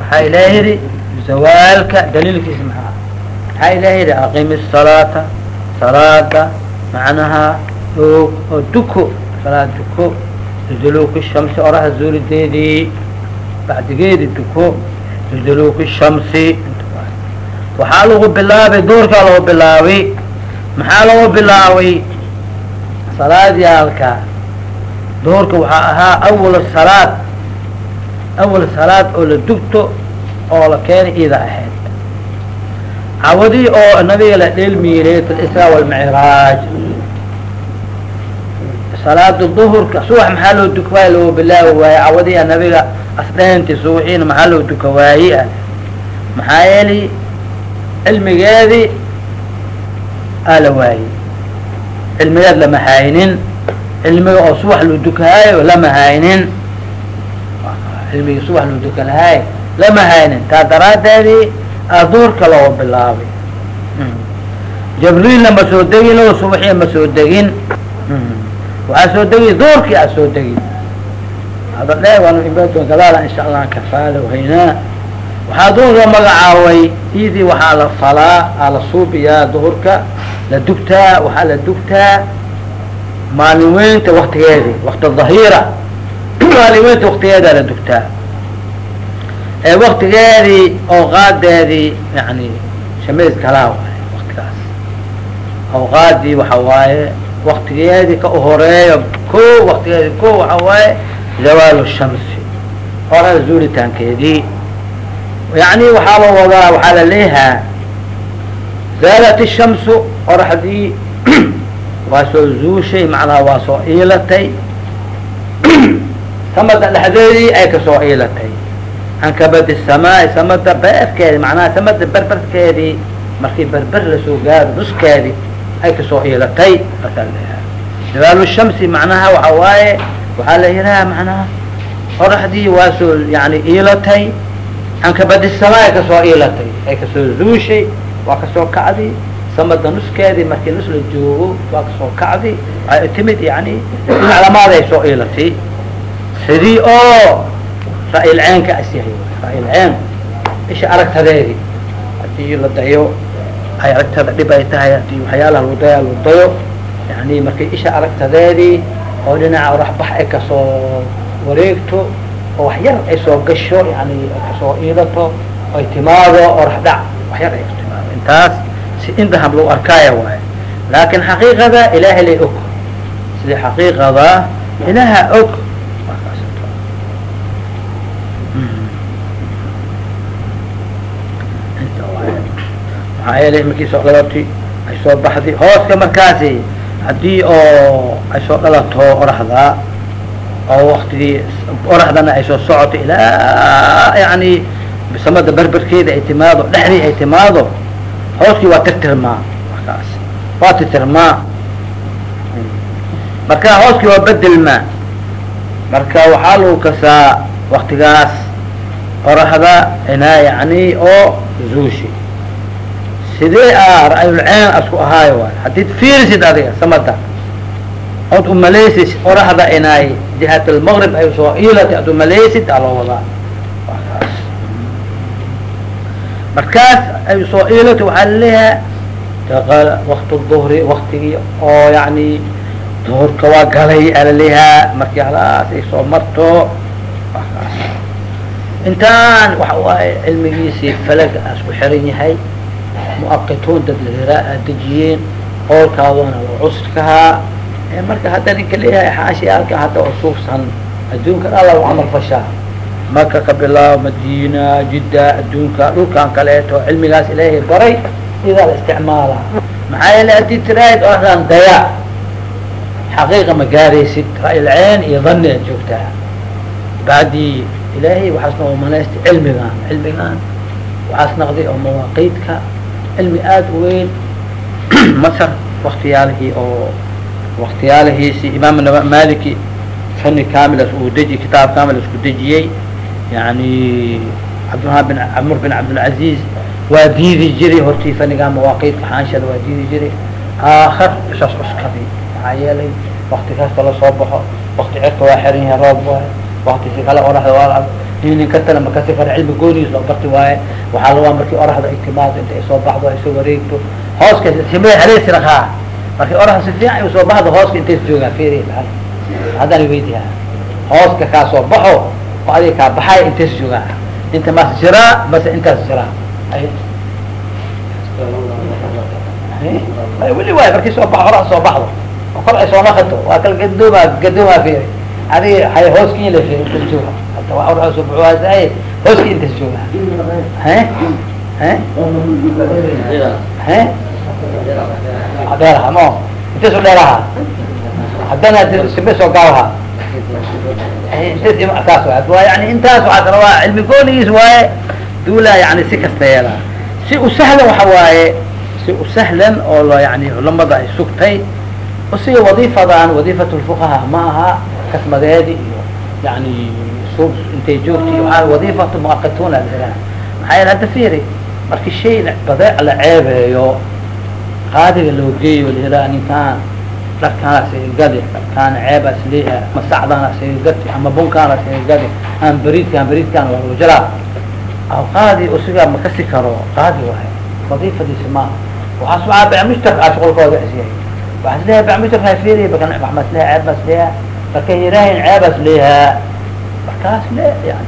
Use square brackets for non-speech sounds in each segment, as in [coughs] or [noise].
waxaa ilaah yidhi zawaalka daliilkiisa maxaa? Waxaa ilaah yidhi aqimi الsalaata salaada macnaha oog oo duko salaad duko liduluuki shamsi oraha zuulideedii bacdigeedi duko liduluuki shamsi. Waxaa lagu bilaabay duurkaa lagu bilaabay maxaa lagu bilaabay? Salaadyaalka duhurka waxaa ahaa awal salaad awal salaad oo la dugto oo la keenay ida ahayd cawadii oo nabiga la dheelmiyey laylat israa walmicraaj salaada duhurka subax maxaa loo duka waaye loo bilaabi waaye cawadii nabiga asdheenti subaxiina maxaa loo duka waaye ah maxaa yeelay cilmigeedii aa la waayey cilmigeed lama haynin cilmiga oo subax loo dukahaayo lama haynin cilmigii subax loo duka lahaay lama haynin. Taa daraadeedii aa duhurka loo bilaabay jabriilna ma soo degin o subaxii ma soo degin. Waxaa soo degi duurkii aa soo degi hada dhe waanu imaadon gadaala insha allah kafaala haynaa waxaa duhurka magacaaway idii waxaa la falaa aa la suubiyaa duhurka la dugtaa waxaa la dugtaa maalin weynta waktigeedii wakti dhahiira maalin weynta waktigeedaa la dugtaa ee waktigeedii awqaadeedii yani shamays kalaa waay waktigaas awqaadii waxa waaye waktigeedii ka uhoreeyo ko waktigeedii ko waxa waaye zawaalu shamsi hora zuulitaankeedii yani waxaa la wadaa waxaa la leeyahaa zaalat shamsu qoraxdii waa soo zuushay macnaha waa soo iilatay samada dhexdeedii ay ka soo iilatay ankabadi samaai samada beerkeedi macnaha samada berberkeedii markii berber la soo gaaro nuskeedi ay ka soo iilatay zawaalu shamsi macnaha waxa waaye waxaa la yidhaha macnaha qoraxdii waa yani iilatay ankabadi samaa ay ka soo iilatay ay ka soo zuushay waa ka soo kacdi samada nuskeedii markii nus la joogo waa ka soo kacdi waxay timid yani maclamaad ay soo iilatay sidii oo! Ra'il ceenka asyahay ra'il ceen isha aragtadeedii haddii la dayo ay aragtada dhib ay tahay haddii waxyaalaha lagu daya lagu dayo. Yani markay isha aragtadeedii oo dhinaca oraxbax ay ka soo wareegto oo wax yar ay soo gasho yani ka soo iidato ay timaado orax dhac wax yar ay ku timaado. Intaas si indahab lagu arkaaya waayo laakin xaqiiqada ilaahay lay og. Sida xaqiiqada ilaaha og maxaa yeelay markii soo dhalatay ay soo baxday. Hooska markaasi haddii oo ay soo dhalato oraxda oo waktigii oraxdana ay soo socoto ilaa yani samada berberkeeda ay timaado dhexdii ay timaado hooskii waa tirtirmaa markaas waa tirtirmaa. Marka hooskii waa bedelmaa marka waxaa lagu kasaa waktigaas oraxda inaa yani oo zuushi sidee a ra-yulceen asku ahaayo waay? Haddiid fiirisid adiga samada. Ood umalaysid oraxda inay jihat almaqrib ay soo iilatay ad umalaysid aa loo wadaa. Kaas. Markaas ay soo iilatay waxaa la leeyahay daqala wakti duhri waktigii oo yani duhurka waa galay aa laleeyahaa markii halaas ay soo marto. Intaan waxa waaye cilmigiisii falaga asku xiran yahay muaqituun dad lahiraa aad dejiyeen qowlkaadona waa cusrkahaa marka hadda ninka leeyahay xaashiyaalka hadda usuubsan adduunkan alla u camal fashaa. Maka ka bilaabo madina jidda adduunka dhulkan kaleeto cilmigaas ilaahay baray idaa la isticmaala. Maxaa yeele haddii tiraahid oran daya xaqiiqa ma gaaraysid ra'il ceen iyo dani aad joogtaa. Bacdii ilaahay waxaas noo manaystay cilmigan cilmigan waxaas naqday oo mawaaqiidka cilmi aada u weyn. [clears throat] Masr waktiyaalihii oo waktiyaalihiisi imaam maliki fani kamilas uu deji kitaab kamilas ku dejiyey. Yani cabdilha bin camr bin cabdilcaziz waa diidi jiray hortii fanigaa mawaaqiidka xaanshada waa diidi jiray aakhar isaas cuskadi maxaa yeelay wakti kasta la soo baxo wakti cirka waa xiran yahay roob waay. Waktisi kale oraxda waa nin kastana makasi kara cilmi goonigiis loo barti waaye? Waxaa lawaa markii oraxda ay timaado inta ay soo baxdo ay soo wareegto. Hooska simada haleesi rakaa markii oraxda si fiican ay soo baxdo hooska intays joogaa feri haddaan weydiha hooska kaa baxo oo adiga kaa baxay intays joogaa inta mas jiraa base intaas jiraa weli waay markii soo ba hora soo baxdo. Oo kol ay soo naqato waa kala gadooma gadoomaa feri adiga hay hooski la intas jooga hooski intas jooga he? He? He? Dheeraha intaas waa yani intaas waxaa kala waa si kasta si u sahlan si u sahlan oo culamada ay sugtay usiga wadiifadan wadiifat lfuqaha ma aha kasmadeedi iyo yani suub intay joogti waa wadiifatu muaqatuna laa maxaa yel hadda fiiri marki shay badeec la ceebeeyo qaadiga loo geeyo layiraa ninkaan dharkaana sigagadi dharkaana ceebaa isleeha ama sacdaana sigagati ama bunkaana sigagadi ama beriidkaan beriidkaan waa rujalaa aw qaadi usiga ma kasi karo qaadi waay wadiifadiisi maaha waxaas waaa bacmushtar a shuqulkooda isyahay waxaa is leeyahay bacmushtar haa fiiriya baka maxma isleeha ceeb baa isleeha marka yiraahin markaas le yani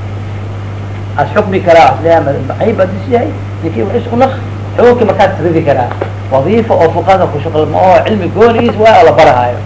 as xukmi karaa isleeha cayb ad is yahay ninkii wa isku nak xukunkii markaas ridi karaa. Wadiifa oo fuqada ku shuql ma oo cilmi goonigiis waay oo la barahaayo.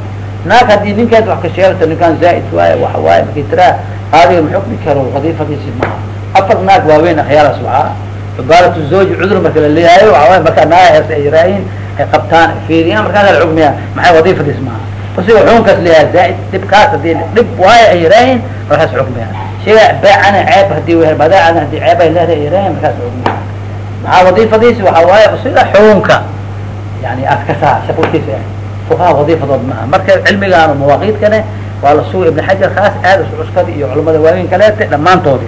Naag haddii ninkeed wax ka sheegto ninkaan zaaid waaye waxa waaye markii tiraa qaadiga ma xukmi karo wadiifadiisi maaha. Afar naag waaweyn akhyaaraas waxaa cubaarat zooji cudur marka la leeyahayo waxa waay markaa naaga heerta ay yiraahiin ay qabtaan fiiriyaan markaasa la xukmiyaa maxay wadiifadiis maaha usiga xukunkaas leeyahay zaaid dhibkaas haddii dhib waayo ay yiraahiin markaas xukmiyaa shayga beecana ceeb haddii w badaacana haddii ceeb ay leedahay ay markaas xukmiyaa maxaa wadiifadiisi waxa waaye usiga xukunka yani adkasaa ah fuqaha wadiifadood maaha marka cilmigaana mawaaqiidkane waa la suga ibn xajar kaas aada iscuskadi iyo culamada waaweyn kaleete dhammaantoodi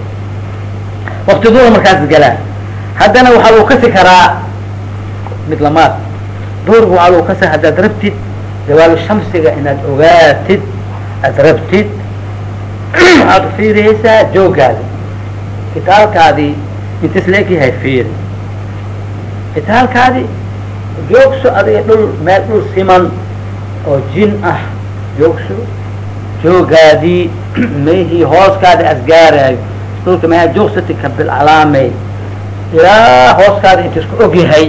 wakti duhur markaas galaa haddana waxaa lagu kasi karaa mid lamaad duhurka waxaa lagu kasi haddaad rabtid zawaalu shamsiga inaad ogaatid aad rabtid waxaad ufiirihaysaa joogaadi kitaalkaadii intis la-eg yahay fiiri kitaalkaadi joogso adiga dhul meel dhul siman oo jin ah joogso joogaadii mayhii hooskaadi asgaaraayo dhulka maha joogsati kabil calaamey ilaa hooskaadi inta isku og yahay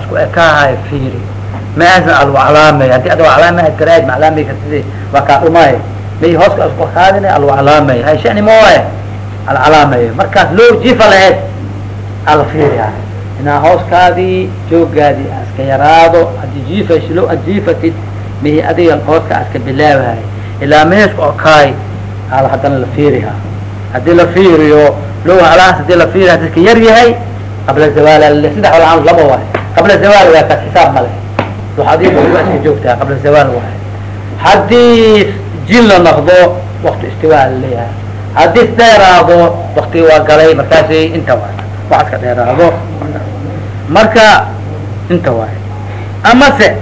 asku ekaahayo fiiri maasna algu calaamey haddii ad calaamey garaaj ma calaamey kartid waa kaa dhumaayo may hooska asku kaadina algu calaamey hay shani mooye al calaameyo markaas loo jifa laheyd ala fiiriya inaa hooskaadii joogaadii aska yaraado haddii jiifayso low ad jiifatid mihi adiga hooska aska bilaabahay ilaa meesku okaay ala haddana la fiiriha haddii la fiiriyo low alaas haddii la fiiriyo haddii iska yar yahay qabla zawaal walaaan laba waay qabla zawaal waa kaas xisaab male iska joogtaa qabla zawaal waay haddii jin la noqdo wakti istiwaa la leeyahay. Haddii isdheeraado waktigi waa galay markaasi inta waay wax iska dheeraado. Marka inta waay amase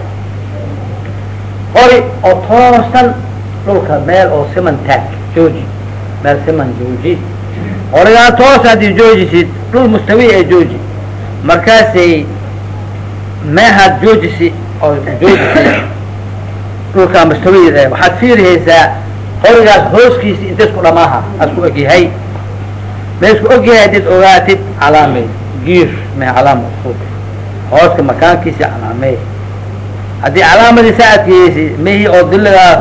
qori oo toosan dhulka meel oo siman taag jooji. Meel siman jooji. Qorigaa toos haddii joojisid dhul mustawi ee jooji. Markaasay meehaad joojisi oo joojisi dhulkaa mustawi waxaad fiirihaysaa qorigaas hooskiisi inta isku dhamaaha asku ogyahay ma isku ogyahay haddiid ogaatid calaamey giir me calaama usub hooska makaankiisi calaamey haddii calaamadiisa adkeysi mihii oo diligaas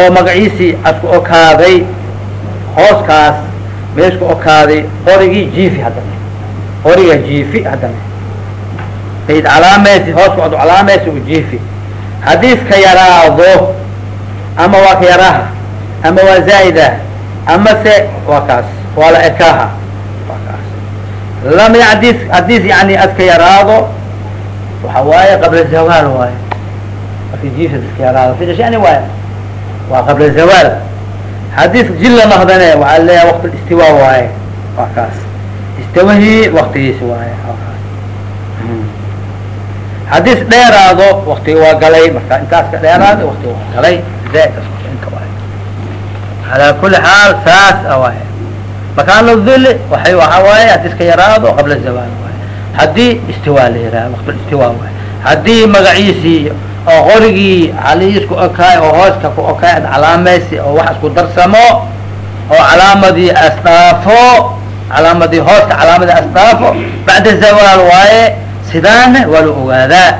oo magaciisii asku okaaday hooskaas ma isku okaaday qorigii jiifi haddana. Qoriga jiifi haddana mayd calaameysi hooska od calaameysi u jiifi. Haddii yaraado ama waa ka ama waa zaa'ida ama waa kaas waa la ekaaha lam yadis haddiis yani aska yaraado waxa waaye qabla zawaal waaye. Shani waaye. Waa qabla zawaal. Haddii jilla noqdane waxaa leeyahay waqti istiwa waaye waa kaas. Istawahii waktigiisi waaye haddii is dheeraado waktigi waa galay. Marka intaas ka dheeraada waktigi waa galay. Calaa kuli xaal saas awaay makaano dili waay waxaa waaye haddi iska yaraado qabla zawaal waay haddii istiwaa la yihaaha waqtulistiwaa waay haddii magaciisii oo qorigii caliis ku okaay oo hooska ku okaay ad calaamaysi oo wax isku darsamo oo calaamadii asdhaafo calaamadii hooska calaamadii asdhaafo bacda zawaal waaye sidaana waa la ogaadaa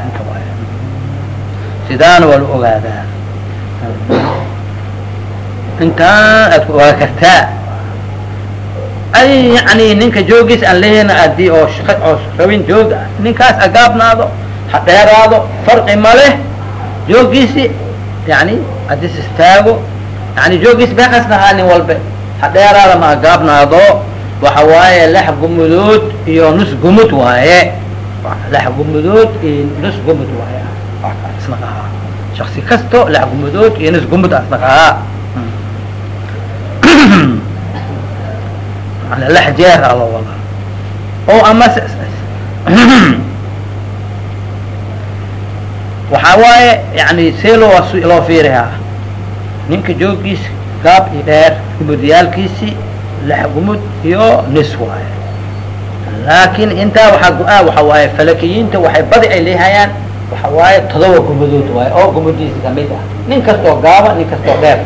sidaana waa la ogaadaa intaan aad ku ogaa kartaa ay yani ninka joogiis aan lehena adii oo oo rabin joog ninkaas agaabnaado ha dheeraado farqi ma leh. Joogiisi yani hadis istaago yani joogiis beekas lahaa nin walbe ha dheeraada ma agaabnaado waxa waaye lex gumudood iyo nus gumud waaye lex gumudood iyo nus gumud waaye isnaqahaa shaksi kasto lex gumudood iyo nus gumud asnaqahaa lex jeer a loo wadaa oo ama waxaa waaye yani see loo loo fiirihaa ninka joogiis gaab iyo dheer gumudyaalkiisi lex gumud iyo nis waaye laakin intaa waxaa go'aa waxa waaye falakiyiinta waxay badi ay leehayaan waxa waaye todoba gumudood waaye oo gumudiisa ka mid ah. Nin kastoo gaaba nin kastoo dheer.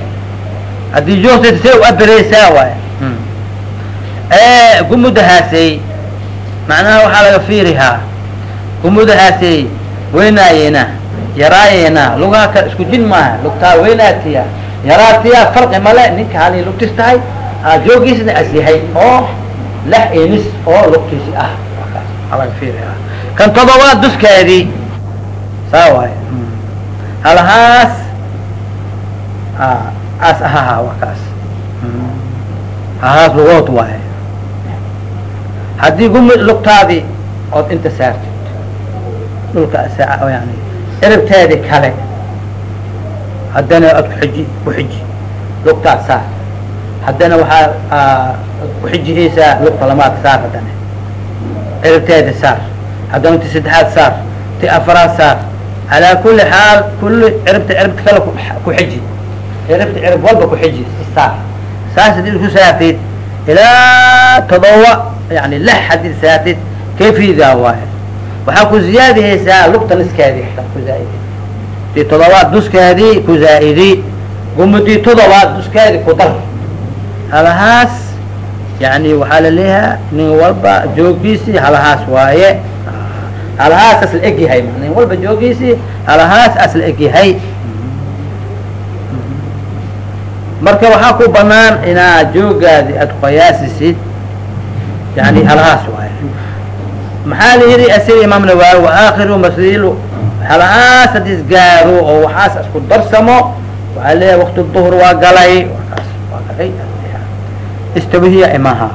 Haddii joogta see u abireysaa waaye. Gumudahaasay macnaha waxaa laga fiirihaa. Gumudahaasay weynaayena yaraayeena lugaha kale isku jin maaha lugtaa weynaatiya. Yaraatiya farqi male ninka halii lugtis tahay joogiisna as yahay oo lex enis oo lugtiisi ah. Fiirihaa kan todobaad duskeedii. Saa waay halahaas as ahaha waa kaas. Hahaas lugood waaye. Haddii gumud lugtaadii ood inta saartid dhulka yani erabteedi kale haddana ad kuxiji kuxiji lugtaad saar haddana waxaa kuxijihaysaa lugta lamaad saar haddana. Erabteedi saar haddana ti saddexaad saar ti afaraad saar. Calaa kuli xaal kulli erabta erabta kale kuxiji erabta erab walba kuxiji saar. Saas haddii isku saartid ilaa todoba yani lix haddii saartid kayfidaa waaye. Waxaa ku ziyaadihaysaa lugta niskeedii ku zaaidi. Tii todobaad nuskeedii ku zaa'idi gumudii todobaad nuskeedii ku dar halahaas yani waxaa la leeyahaa nin walba joogiisii halahaas waaye. Halahaas asla egyahay nin walba joogiisii halahaas asla egyahay marka waxaa ku banaan inaad joogaadi aad qiyaasisid yani halahaas waaye. Maxaa la yihi asiga imaam nawawi waakhiru masilu halahaas hadis gaaro oo waxaas isku darsamo waxaa leeyahay waqti duhr waa galay. Waa galay istabhiya imaha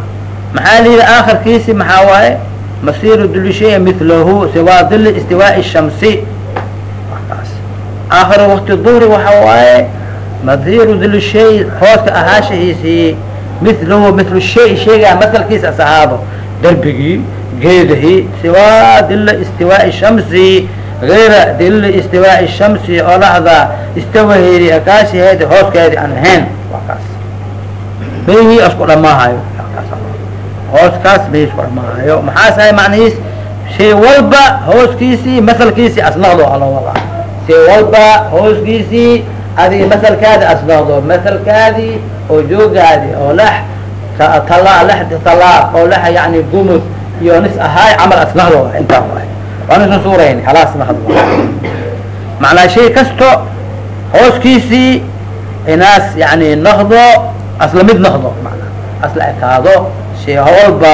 maxaa lyidhi aakharkiisi maxaa waaye masir duli milahu siwa dili istiwaa shamsi aakar wakti duhri waxa waaye masiru dili hooska ahaashahiisii milahu mil shay shaygaa masalkiisa as derbigii geedahii siwa dila istiwaa shamsi غayra dili istiwaa shamsi oo lahda istawahedi akaashaheedi hooskeedi aan ahayn mayhii isku dhamaahayo hooskaas may isku dhamaahayo maxaasahay macnihiis shay walba hooskiisii masalkiisii asnaqdo aloo wadaa shay walba hooskiisii adigi masalkaadi asnaqdo masalkaadii oo joogaadi oo lex talaa lex talaaq oo lex yani gumud iyo nis ahaay camal asnaqdo intaa waay waan isna suurayni halaas naqdo macnaa shay kasto hooskiisii inaas yani naqdo asla mid manaa asla ekaado shay walba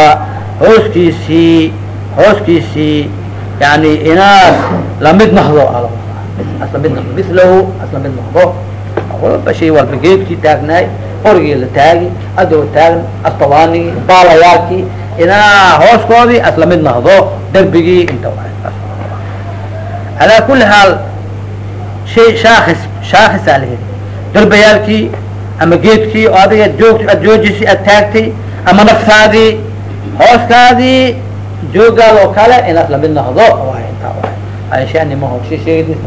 hooskiisii hooskiisii yani inaas la mid naqdo asla mid naqdo mislahu asla mid naqdo walba shay walba geedkii taagnaay qorigii la taagi adoo taagn astawaanigii baalayaalkii inaa hooskoodii asla mid naqdo derbigii inta alaa kuli haal shay shaakis shaakisaa la heli derbayaalkii ama geedkii oo adiga joog ad joojisi ad taagtay ama naftaadii hooskaadii joogaad oo kale inaad la mid sheegadiis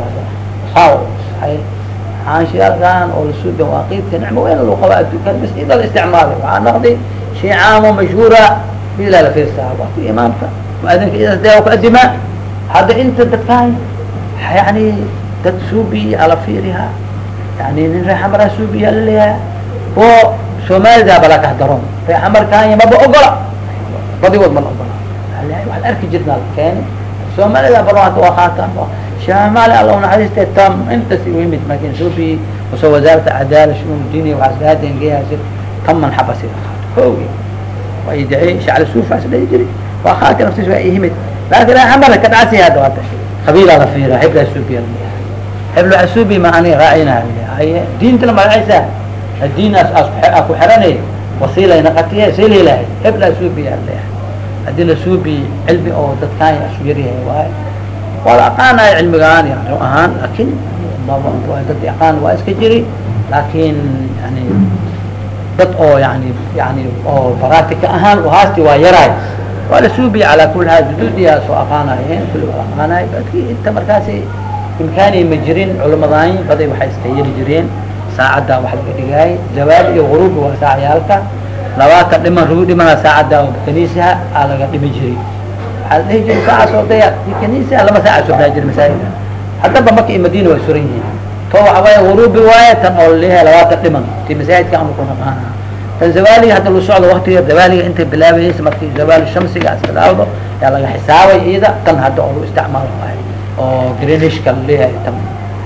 xaanshiyaalkan oo lasuubi waaqiidka nicmo weyn lagu qaba adduunkan bas ida la isticmaali waxaa naqdi shay caamo mashhuura bila la fiirsaa waa ku imaamka muadinka idaas dee ku adimaa hadda inta dadkaan yani dad suubi ala fiirihaa yani nin reexamara suubiyaa la leeyahay oo soomaalida bala kahdaroon reexamarkaanya maba ogola badigood ma la ogola waxaan arki jirnaa keeni soomaalida baro hadda waa qaataan shamaali alla naxariiste tam intas yimid makin suubi wasoo wasaarat cadaala shuun dini waxaasgaaden geeyaasi taman xabasi hoogi waa idacey shacla suufaas dhihi jiri waa qaati naftiis waa ihimid laakin reexamara ka dhacsi hadda waata qabiilaa la fiira hebla suubiya hebla suubi ma ani raacina haye diintana magacaysa diinaas aa ku xiranay wasiilay naqatiye sililahay hebla suubiya leeyahay haddii la suubi cilmi oo dadkaan isu yaryahay waayo waa la aqaanaya cilmigaan yani ahaan laakin dad yaqaan waa iska jiri laakin yani dad oo yani yani oo baratika ahaan haasti waa yaraay waa la suubiya calaa kuli haal juduudiyaa soo aqaanayeen kulli waa aqaanay dadki inta markaasi imkaani ma jirin culamadaany baday waxay iska yeli jireen. Saacaddaa wax laga dhigaay zawaal iyo guruubi waa saacayaalka labaatan dhiman rugu dhimana saacadda kaniisaha aa laga dhimi jiray. Waxaa la dhihi jiray saaca soo daya kaniisaha lama saaca soo daa jira masaajida haddaba maka iyo madiina way suran yihiin. To waxa waaye guruubi waaye tan oo la leeyahay labaatan dhiman ti masaajidka anu ku naqaana tan zawaaliga hadda lu socdo waktiga zawaaliga intay bilaabayeysa markii zawaal shamsiga as bilaawdo yaa laga xisaabay iyada tan hadda oo lu isticmaalo waaye oo greenishka la leeyahay tan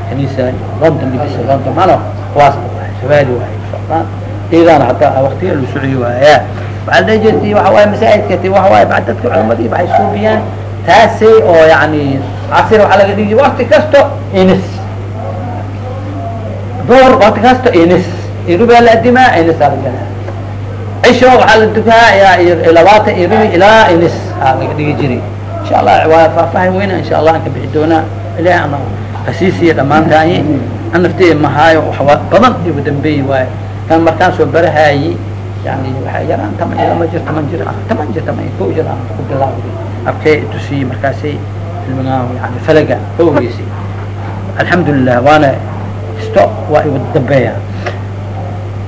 kaniisa london dhigisa london ano kuwaas zawaali waaye socdaan. Iyadana hadda waktiga lu socyo waaya waxaa dhihi jirti waxa waaye masaajidka ti waxa waaye dadka culamadii waxay suubiyaan taasay oo yani casir waxaa laga dhigi wakti kasto inis duhur wakti kasto inis irubaa la adimaa inisaa lagala cisho waxaa la dukaa labaatan irubi ilaa inis aa laga dhigi jiri insha allah waa faahfaahin weyna insha allah aan ka bixi doonaa ilahi ana kasiisiya dhamaantaay an naftee mahaayo waxwa badan igu dambeeyi waayo kan markaan soo barahayi yani waxaa yaraan taman jir ama jir taman jir taman jir taman ko jir aan ku bilaawday arkee itusiyi markaasay ilmigaan yani falaga. Kowgiisi alxamdulilah waana isto waa igu dambeeya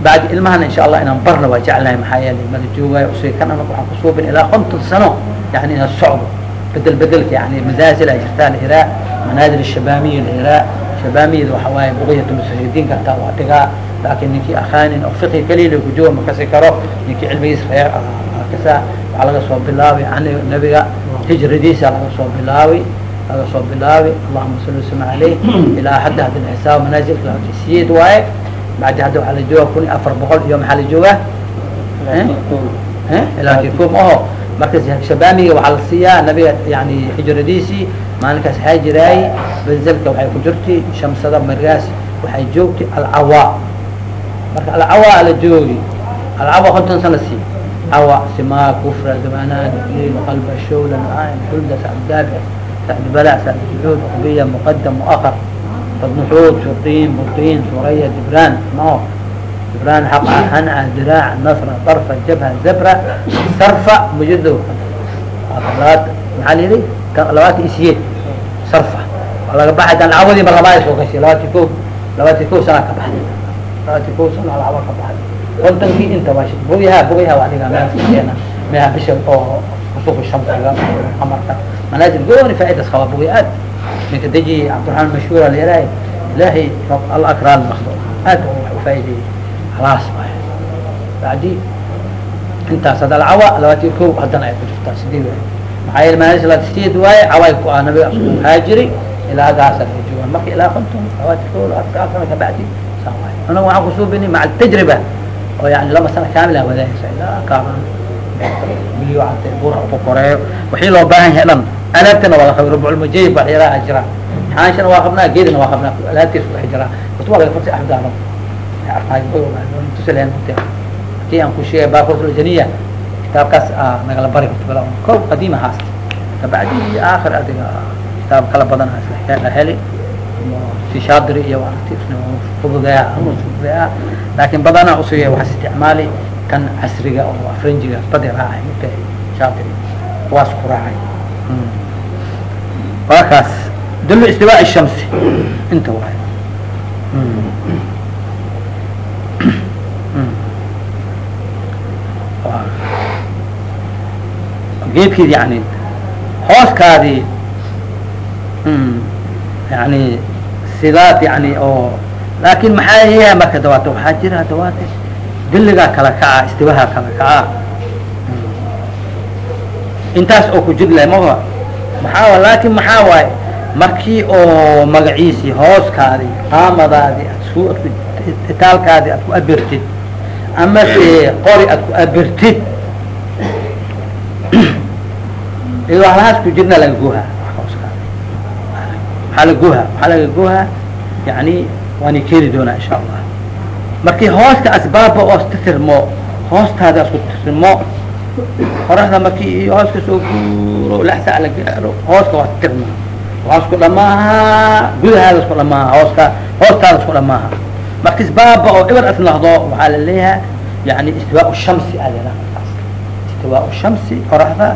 bacdi ilmahana insha allah inaan barna waa jeclahay maxaa yeelay mala joogaayo u sii kan anaga waxaan kusuubin ilaa konton sano. Yani inaan socdo bedel bedelka yani manaasil ay jirtaa la iraa manaazil shabaamiya la iraa shabaamiyada waxa waaye buqiyatu musahidiin kartaa waa dhigaa laakin ninkii akaanin oo fiqi kaliila kujooga ma kasi karo. Ninkii cilmigiis reer kasa waxaa laga soo bilaabay yani nabiga hijradiisa laga soo bilaabi laga soo bilaabi. Allahuma salli waslam aleyh [clears throat] ilaa hadda hadda xisaab manaazilka siyeed waaye bacdi hadda waxaa la jooga kun iyo afar boqol iyo maxaa la joogaa ilaa kirkum aho marka shabaamiga waxaa la siiyaa nabiga yani hijradiisii maalinkaas waxaa jiraay benzelka waxay ku jirtay shamsada margaas waxay joogtay alcawa marka alcawa la joogi alcawa konton sana sii. Cawa simaa kufra zamanaan il qalba shawla aan hulda sacdaabi sacd bala sacd juhuud qubiya muqadam muakhar fadnuxuud shurdiin burdiin suraya dibran no dibran xaqa hanca diraac nasra darfa jabha zabra sarfa mujido labaad maxaa la yihi labaatan isiyeed sarfa. Waa laga baxay dan alcawadii ma labaad soo gashay labaati ko labaati ko sana ka baxday labaati ko sana alcawa ka baxday kontonkii inta waa shi bugyaha bugyaha waa dhigaa meelkeena meha bisha oo kusuqa shamsiga amarka manaazil gooni faa'idas qaba bugya aad. Ninka deji cabdiraxmaan mashhuura la yarahay ilaahay alla akraal naqdo aad wax khalaas waay bacdi intaas hadda alcawa labaati ko haddana ay ku jirtaa sideed waay maxaa yeele manaazil labaati sideed waaye caway ku ah nabiga haajiri ilaa hadaasa laga jooga marka ilaa konton labaati ko sagaal sana ka bacdi saa waay anaga waxaan kusuubini maca tajriba oo yani laba sana kaamil aan wadaagaysa ilaa kaaban biyo cade bur ku koreeyo wixii loo baahan yahay dhan alaabtana waa la qabay rubculmujayib wax yaraa jiraa xaanshana waa qabnaa geedina waa qabnaa alaabtiisa wax jiraa horta waa laga farsi axdaaro haddii aan ku sheegay baarkoslajaniya kitaabkaas nagala bari ko qadiima haasta kabacdi aakhir adiga kitaab kala badan heli shaadiri iyo fududeeya fududeeya laakin badanaa usuga waxaa isticmaali kan casriga oo afranjiga badi raacay mika shaadiri kuwaas ku raacay waa kaas dulu istiwaa shamsi inta waay geedkeedi yani hooskaadii yani sidaad yani oo laakin maxaa yahay marka dawaata waxaa jira dawaata diligaa kala kaca istibaha kala kaca intaas oo ku jir lahay maha maxaa laakin maxaa waaye markii oo magaciisii hooskaadi qaamadaadi ad su ad ku itaalkaadi ad ku abirtid ama se qori ad ku abirtid iyadoo halahaas ku jirna laga guhaa hooskaadi maxaa laga guhaa maxaa laga guhaa yani waani keeni doonaa insha allah markii hooska asbaaba oo istirmo hoostaadi asku tirmo qoraxda markii hooska soo guuro laxsaa la gaaro hooska waa tirma waa isku dhamaaha gudahaada isku dhamaaha hooska hoostaada isku dhamaaha markis baaba oo ibar as nahdo waxaa la leeyahay yani istiwaa shamsi aa leedaha istiwaa shamsi qoraxda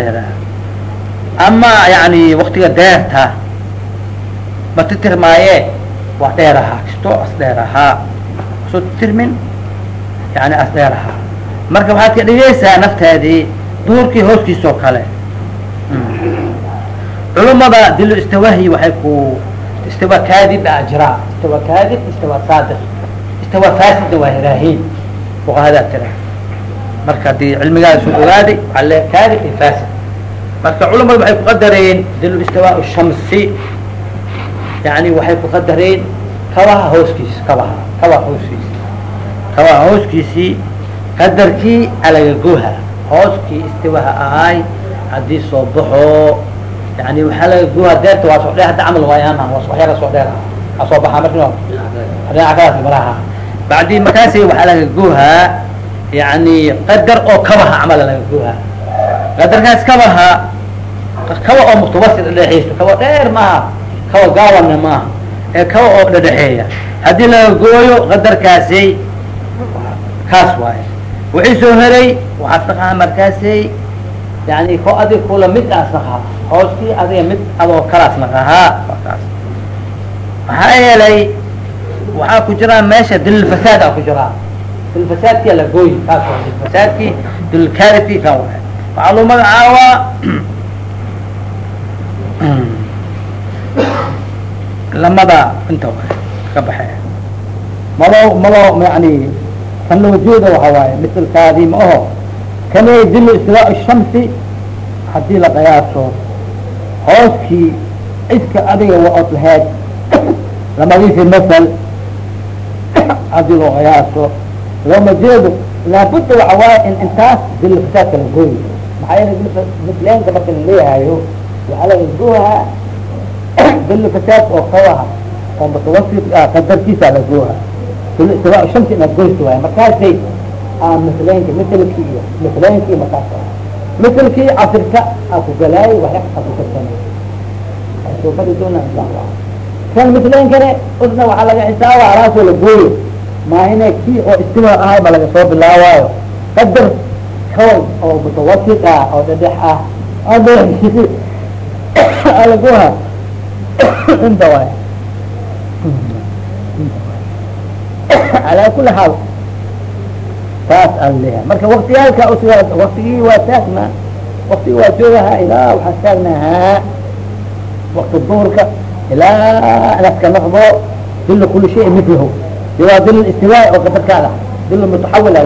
leedaha ama yani waktiga deerta ma titirmaaye waa dheer ahaa kisto as dheer ahaa soo tirmin yani as dheer ahaa marka waxaad ka dhigaysaa naftaadii duurkii hooskiisoo kale culumada dilo istawahi waxay ku istawa kaadib a jiraa istawa kaadib istawa saadiq istawa fasidna waa hiraahiin fuqahadaa tira marka haddii cilmigaada soo ogaaday kaadib iyo fasid. Marka culamadu waxay kuqadareen dilo istiwaa shamsi. Yani waxay kuqadareen kabaha hooskiisa kabaha kabaha hooskiisa kabaha hooskiisii qadarkii alagaguha hooskii istiwaha ahay haddii soo baxo yani waxaa laga guha deerta waa soo dhe hadda camal waayama waa soo dheer waa soo kalaas malaha. Bacdi markaasi waxaa laga guhaa yani qadar oo kabaha camal laga guhaa qadarkaas kabaha kaba oo mutawasit dhexeyso kaba dheer maaha kaba gaawana maaha ee kaba oo dhedhexeeya haddii laga gooyo qadarkaasi kaas waaye. Wixii soo helay waxaad naqaa markaasay yani ko adig kula mid aas naqaa hooskii adiga mid adoo kalaas naqahaa kaas maxaa yeelay waxaa ku jiraa meesha dililfasaad a ku jiraa dililfasaadkia la gooyi kaas wa dililfasaadki dililkaariti kan wa waxaa loo magacaabaa lamada inta ka baxe malo malo yani kan lawajeeda waxa waaye misalkaadii ma aho kanay dilo istiwaa shamsi haddii la qiyaaso hooskii cidka adiga wa od laheed lamadiisi masal haddii loo qiyaaso looma jeedo laabudda waxa waaye in intaas dilo fasaadka la gooyi maxaa yeele misleenka marka laleeyahayo waxaa laga goohaa dilo fasaad oo kawaha ah qadarkiisa la gooha shamsi inaad goysto waay markaasay misleenka mislkii iyo misleenkii markaas mislkii casirka aa ku galaayay wax aa ku karsanay ay soo bari doonaa insha allah kan misleenkane usna waxaa laga xisaaba alaasoo la gooyo maahine kii oo istiwa ahay ba laga soo bilaawaayo. Qadar kaway oo mutawasit ah oo dhedhex ah. Adsi [coughs] alaguha [coughs] inta waay. Alaa kuli xaal saas aan marka waktiyaalka waktigii waa taagna waktigii waa joogahaa ilaa waxaa taagnahaa wakti duhurka ilaa inaska noqdo dila kuli shay milahu waa dil istiwaa oo qadarkaada dil mutaxawil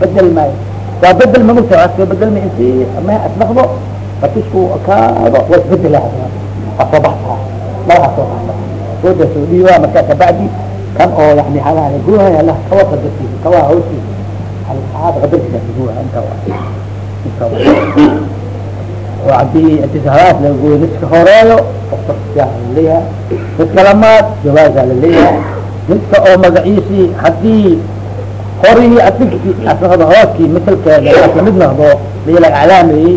bedel maayo waa bedel mamugta waa soo bedelma inti ma as noqdo batisku kaado waa isbedela waa soo baxsaa malaha soo baxsa sooda soo dhiiba markaa kabacdi kan oo yani xalaha laguhay ala kawa qadarkiisa kawaha hoostiisa alxaada qadarkiisa laguhay inta inta oo haddii intisaabaad laguhay midka horeeyo oftayaa la leeyahay midka lamaad jawaaza la leeyahay midka oo magaciisii haddii horihii adigti asnaqdo hooskii misalkeeda la mid noqdo lii laga calaamayey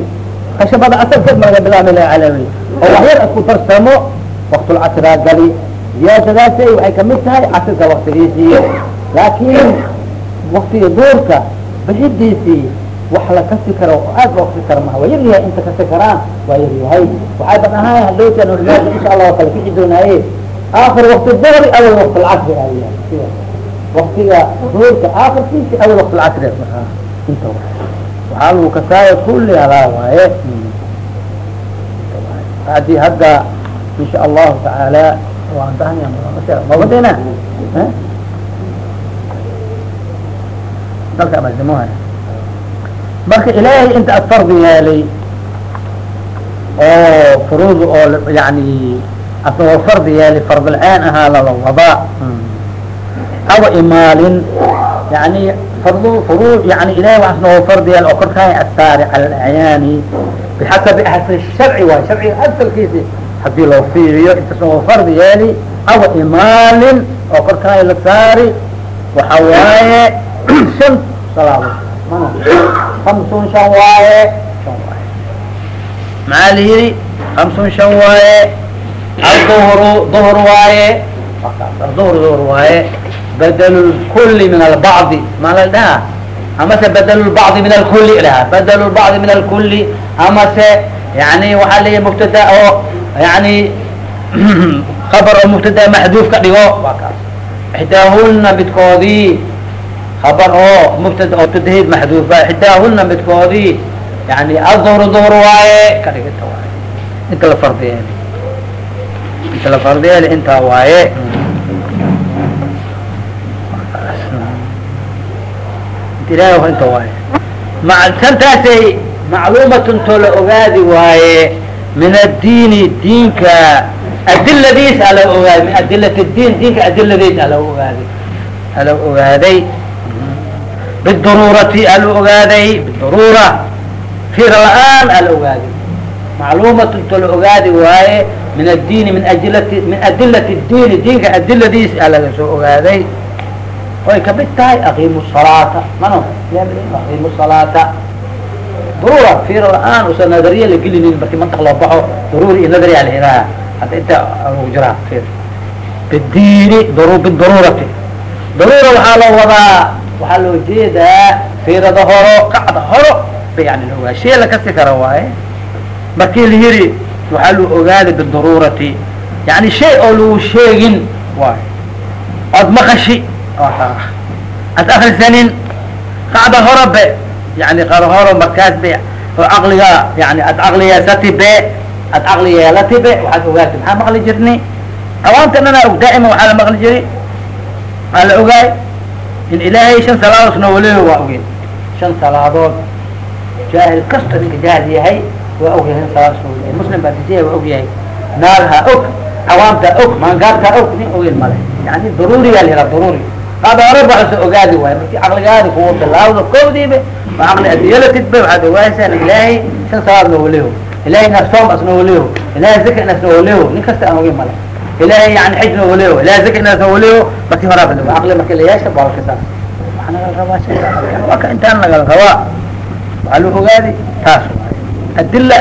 kashabada asalkeed ma laga bilaabay laga calaamayey oo waxyar isku darsamo waktulcasraa gali ziyaadadaas waxay ka mid tahay casirka waktigiisii laakiin waktiga duurka bixidiisii wax la kasi karo oo aad loo kasi karo maha waa yar yahay inta kasi karaan waa yar yahay. Waxay ban ahaan hadhowtaan insha allah kala kici doonaaye aakir wakti duhri awal wakti lcasri aa waktiga duurka aakirkiisi awal wakti lcasri inta waxaa lagu kasaaya kulli halaa waaye haddii hadda insha allahu tacaala waan mabadina dalka amadimoha marka ilaahay inta ad yeelay oo furuud oo yani asagoo fardi yeelay fardilceen ahaa lala wadaa awa imaalin yani fardu furud yani ilahay waxaas nooga fardi yeelay oo korkaaya asaari cala alacyaani bixasabi ahli sharci waay sharciga asalkiisi haddii loo fiiriyo intaas nooga fardi yeeli awa imaalin oo korkaaya la saari waxa waaye shan salaadood hamsun shan waaye shan waaye maxaa la yihi hamsun shan waaye aلظهru ظهr waaye ظهr ظهr waaye badl الkuli min albacضi ma la dhaha amase badl الbacضi min alkuli dhaha badl الbacضi min alkuli amase yani waxaa leeyahy mubtada oo yani [clears throat] kabar oo mubtada maxduuf ka dhigo waa kaas ixdaahuna midkoodii habar oo mubtada oo tadhiid maxduufa ixdaahuna midkoodii yani aلظهr ظهr waaye ka dhigita waaye inta la fardiye inta la fardiyeeli intaa waaye. Ilaah inta waaye. Ma tantaasay macluumatun too la ogaadi waaye min addiini diinka adiladiis ala ogaaday min adilat diin diinka adiladiis ala ogaaday ala ogaaday. Bidaruurati ala ogaaday. Bidaruura. Fiira la'aan ala ogaaday macluumatun too la ogaadi waaye min addiini min adilati min adilati diini diinka adiladiis laga soo ogaaday way ka mid tahay aqiimu salaata mano aqiimu salaata daruura fiira la'aan usa nadariya la gelinin marki mantak loo baxo daruuri iyo nadariya la ihaha hadda inta lagu jiraa ir bidiini daru bidaruurati daruura waxaa loo wadaa waxaa loo jeedaa fiirada horo qacda horo yani la ogaa shee la kasi kara waaye markii la yiri waxaa lu ogaaday bidaruurati. Yani shay oo lagu sheegin. Waay ood maqashi. Ad akrisanin qacda horobe yani qada horo markaas be. Oo caqliga yani ad caqliyeesati be. Ad caqli yeelati be. Waxaad ogaatay maxaa maqli jirni awaanta dhana og daa'ima waxaa la maqli jiri aa la ogaay? In ilaahay shan salaadood nooleo waa ogen shan salaadood. Jaahil kasta ninka jaahil yahay waa og yahay salaas muslim baa disiya waa og yahay. Naarha og cawaamta og maangaarta og nin ogen male yani daruuriyaa la yihaha daruuri. Waxasa ogaadi waayo markii caqligaadi kuwa bilaawda koodiiba ma caqli adiyalatidba waxaad ogaaysaa ilaahay shan salaad nooleo ilahay inaas soom as nooleo ilahay zika inaas nooleo nin kasta aan ogin male ilahay yani xij nooleo ilahay zika inaas nooleo markii horaa bad caqli markii la yeesha baalkasaas waxaa nagala rabaa waa ka intaan nagala rabaa. Waxaa loo ogaadi. Taas adila